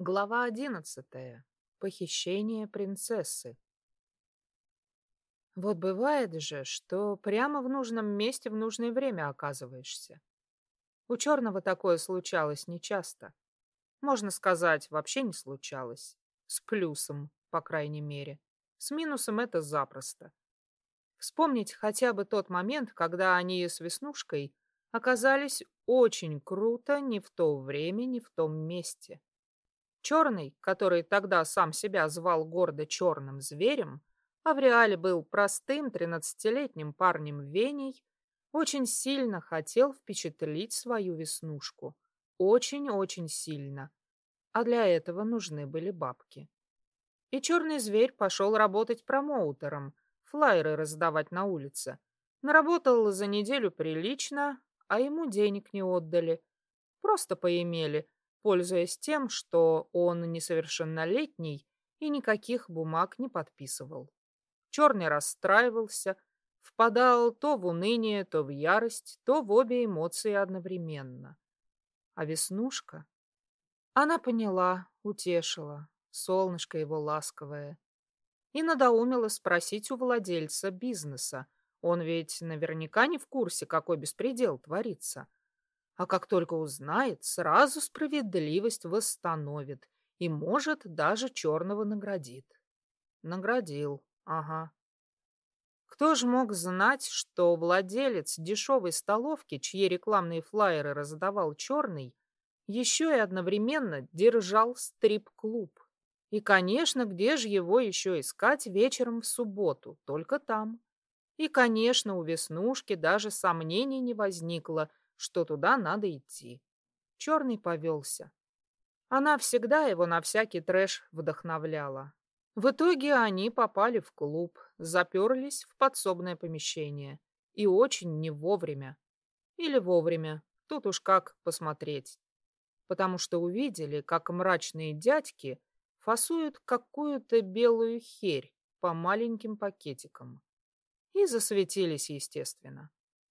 Глава одиннадцатая. Похищение принцессы. Вот бывает же, что прямо в нужном месте в нужное время оказываешься. У черного такое случалось нечасто. Можно сказать, вообще не случалось. С плюсом, по крайней мере. С минусом это запросто. Вспомнить хотя бы тот момент, когда они с Веснушкой оказались очень круто не в то время, не в том месте. Черный, который тогда сам себя звал гордо черным зверем, а в реале был простым тринадцатилетним парнем Веней, очень сильно хотел впечатлить свою веснушку. Очень-очень сильно. А для этого нужны были бабки. И черный зверь пошел работать промоутером, флайеры раздавать на улице. Наработал за неделю прилично, а ему денег не отдали. Просто поимели, пользуясь тем, что он несовершеннолетний и никаких бумаг не подписывал. Черный расстраивался, впадал то в уныние, то в ярость, то в обе эмоции одновременно. А Веснушка? Она поняла, утешила, солнышко его ласковое. И надоумила спросить у владельца бизнеса. Он ведь наверняка не в курсе, какой беспредел творится. А как только узнает, сразу справедливость восстановит и, может, даже черного наградит. Наградил, ага. Кто же мог знать, что владелец дешевой столовки, чьи рекламные флаеры раздавал черный, еще и одновременно держал стрип-клуб? И, конечно, где же его еще искать вечером в субботу? Только там. И, конечно, у Веснушки даже сомнений не возникло, что туда надо идти. Черный повелся. Она всегда его на всякий трэш вдохновляла. В итоге они попали в клуб, заперлись в подсобное помещение. И очень не вовремя. Или вовремя, тут уж как посмотреть. Потому что увидели, как мрачные дядьки фасуют какую-то белую херь по маленьким пакетикам. И засветились, естественно.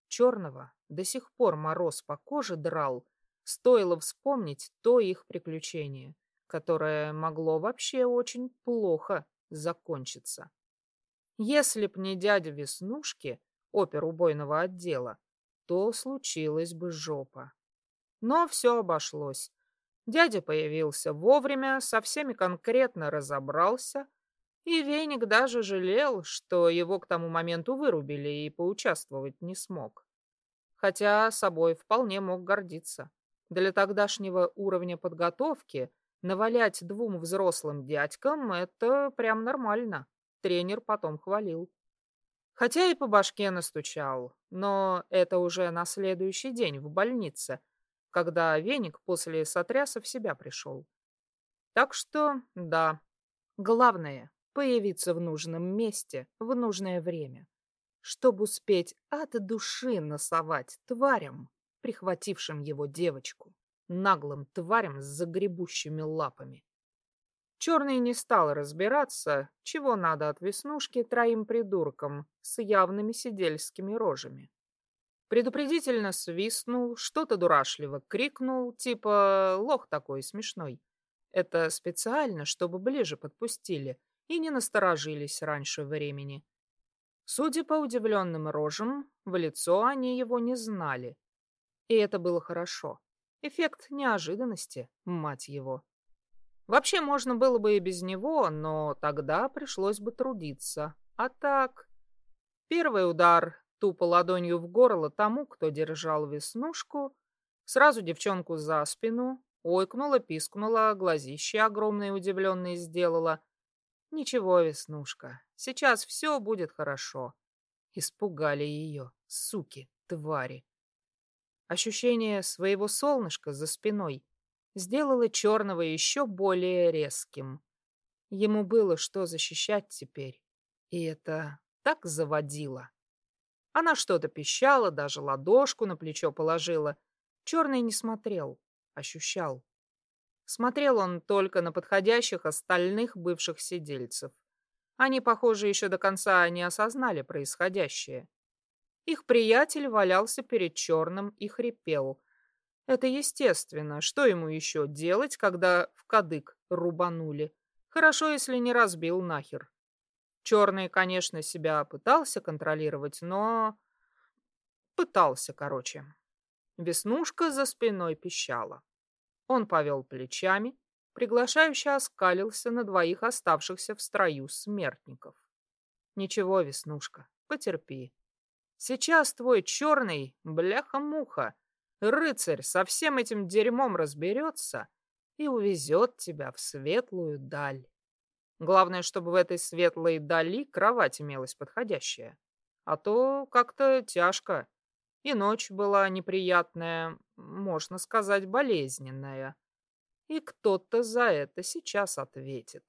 Черного до сих пор мороз по коже драл, стоило вспомнить то их приключение, которое могло вообще очень плохо закончиться. Если б не дядя Веснушки, опер убойного отдела, то случилась бы жопа. Но все обошлось. Дядя появился вовремя, со всеми конкретно разобрался, и Веник даже жалел, что его к тому моменту вырубили и поучаствовать не смог. Хотя собой вполне мог гордиться. Для тогдашнего уровня подготовки навалять двум взрослым дядькам — это прям нормально. Тренер потом хвалил. Хотя и по башке настучал, но это уже на следующий день в больнице, когда веник после сотряса в себя пришел. Так что, да, главное появиться в нужном месте в нужное время, чтобы успеть от души носовать тварям, прихватившим его девочку, наглым тварям с загребущими лапами. Черный не стал разбираться, чего надо от веснушки троим придуркам с явными сидельскими рожами. Предупредительно свистнул, что-то дурашливо крикнул, типа «лох такой смешной». Это специально, чтобы ближе подпустили, и не насторожились раньше времени. Судя по удивленным рожам, в лицо они его не знали. И это было хорошо. Эффект неожиданности, мать его. Вообще можно было бы и без него, но тогда пришлось бы трудиться. А так... Первый удар тупо ладонью в горло тому, кто держал веснушку, сразу девчонку за спину, ойкнула, пискнула, глазище огромные удивленные сделала, Ничего, Веснушка, сейчас все будет хорошо. Испугали ее, суки, твари. Ощущение своего солнышка за спиной сделало черного еще более резким. Ему было что защищать теперь, и это так заводило. Она что-то пищала, даже ладошку на плечо положила. Черный не смотрел, ощущал. Смотрел он только на подходящих остальных бывших сидельцев. Они, похоже, еще до конца не осознали происходящее. Их приятель валялся перед черным и хрипел. Это естественно. Что ему еще делать, когда в кадык рубанули? Хорошо, если не разбил нахер. Черный, конечно, себя пытался контролировать, но... Пытался, короче. Веснушка за спиной пищала. Он повел плечами, приглашающе оскалился на двоих оставшихся в строю смертников. Ничего, Веснушка, потерпи. Сейчас твой черный, бляха-муха, рыцарь со всем этим дерьмом разберется и увезет тебя в светлую даль. Главное, чтобы в этой светлой дали кровать имелась подходящая. А то как-то тяжко. И ночь была неприятная, можно сказать, болезненная. И кто-то за это сейчас ответит.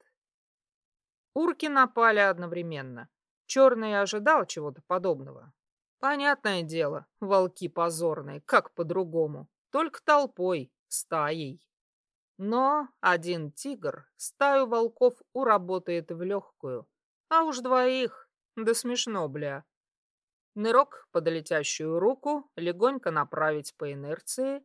Урки напали одновременно. Черный ожидал чего-то подобного. Понятное дело, волки позорные, как по-другому. Только толпой, стаей. Но один тигр стаю волков уработает в легкую. А уж двоих, да смешно, бля. Нырок под летящую руку, легонько направить по инерции.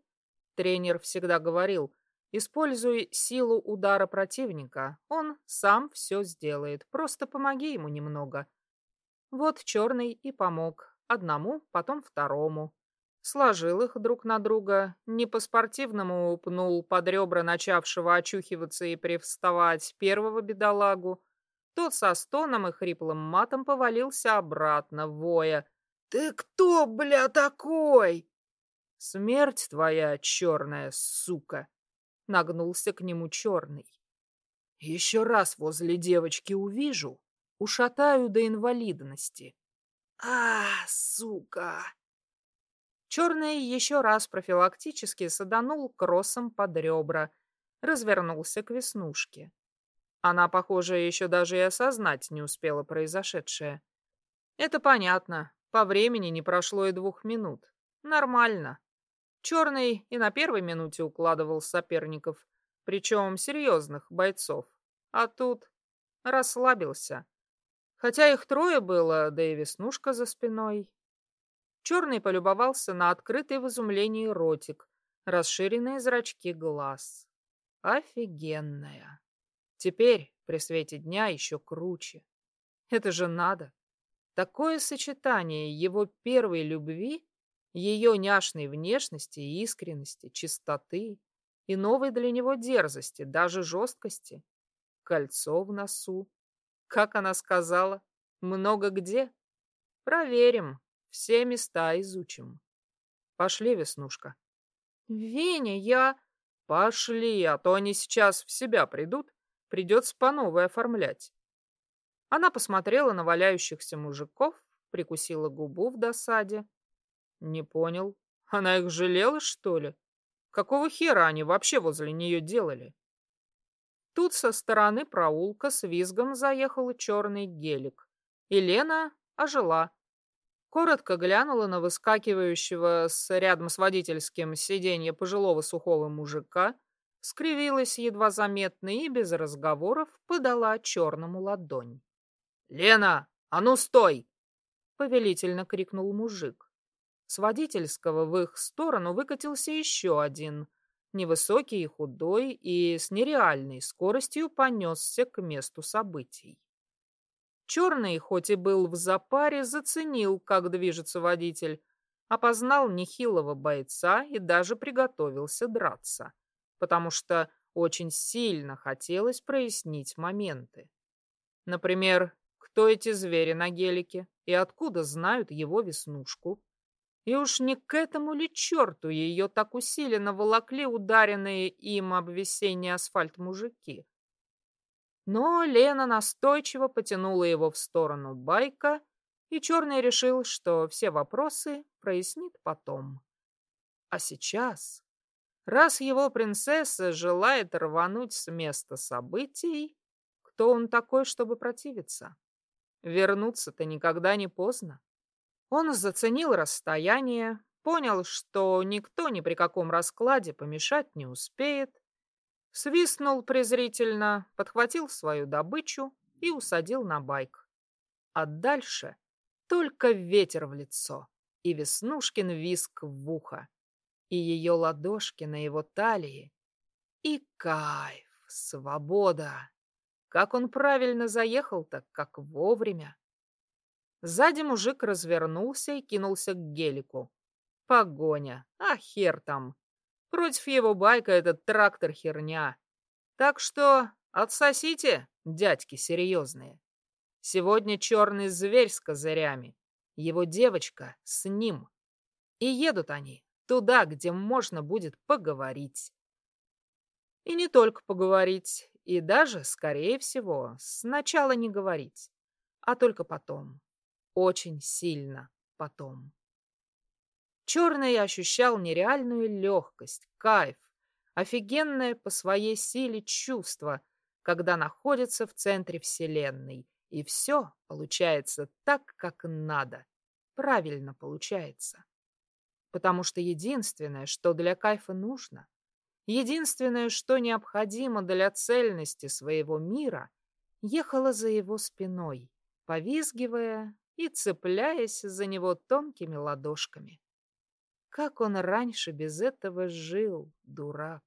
Тренер всегда говорил, используй силу удара противника, он сам все сделает, просто помоги ему немного. Вот черный и помог, одному, потом второму. Сложил их друг на друга, не по-спортивному пнул под ребра начавшего очухиваться и привставать первого бедолагу. Тот со стоном и хриплым матом повалился обратно, воя, «Ты кто, бля, такой?» «Смерть твоя, черная сука!» Нагнулся к нему черный. «Еще раз возле девочки увижу, ушатаю до инвалидности». «А, сука!» Черный еще раз профилактически саданул кроссом под ребра, развернулся к веснушке. Она, похоже, еще даже и осознать не успела произошедшее. Это понятно. По времени не прошло и двух минут. Нормально. Черный и на первой минуте укладывал соперников, причем серьезных бойцов. А тут расслабился. Хотя их трое было, да и веснушка за спиной. Черный полюбовался на открытый в изумлении ротик, расширенные зрачки глаз. Офигенная. Теперь, при свете дня, еще круче. Это же надо. Такое сочетание его первой любви, ее няшной внешности и искренности, чистоты и новой для него дерзости, даже жесткости. Кольцо в носу. Как она сказала, много где. Проверим, все места изучим. Пошли, Веснушка. Веня, я... Пошли, а то они сейчас в себя придут, придется по новой оформлять. Она посмотрела на валяющихся мужиков, прикусила губу в досаде. Не понял. Она их жалела, что ли? Какого хера они вообще возле нее делали? Тут со стороны проулка с визгом заехал черный гелик. И Лена ожила. Коротко глянула на выскакивающего с рядом с водительским сиденья пожилого сухого мужика, скривилась едва заметно и без разговоров подала черному ладонь. «Лена, а ну стой!» — повелительно крикнул мужик. С водительского в их сторону выкатился еще один, невысокий и худой, и с нереальной скоростью понесся к месту событий. Черный, хоть и был в запаре, заценил, как движется водитель, опознал нехилого бойца и даже приготовился драться, потому что очень сильно хотелось прояснить моменты. Например, кто эти звери на гелике и откуда знают его веснушку. И уж не к этому ли черту ее так усиленно волокли ударенные им об весенний асфальт мужики. Но Лена настойчиво потянула его в сторону байка, и Черный решил, что все вопросы прояснит потом. А сейчас, раз его принцесса желает рвануть с места событий, кто он такой, чтобы противиться? Вернуться-то никогда не поздно. Он заценил расстояние, понял, что никто ни при каком раскладе помешать не успеет, свистнул презрительно, подхватил свою добычу и усадил на байк. А дальше только ветер в лицо и Веснушкин виск в ухо. и ее ладошки на его талии. И кайф, свобода. Как он правильно заехал-то, как вовремя. Сзади мужик развернулся и кинулся к гелику. Погоня. А хер там. Против его байка этот трактор херня. Так что отсосите, дядьки серьезные. Сегодня черный зверь с козырями. Его девочка с ним. И едут они туда, где можно будет поговорить. И не только поговорить, и даже, скорее всего, сначала не говорить, а только потом. Очень сильно потом. Черный ощущал нереальную легкость, кайф, офигенное по своей силе чувство, когда находится в центре Вселенной, и все получается так, как надо, правильно получается. Потому что единственное, что для кайфа нужно, единственное, что необходимо для цельности своего мира, ехало за его спиной, повизгивая и цепляясь за него тонкими ладошками. Как он раньше без этого жил, дурак?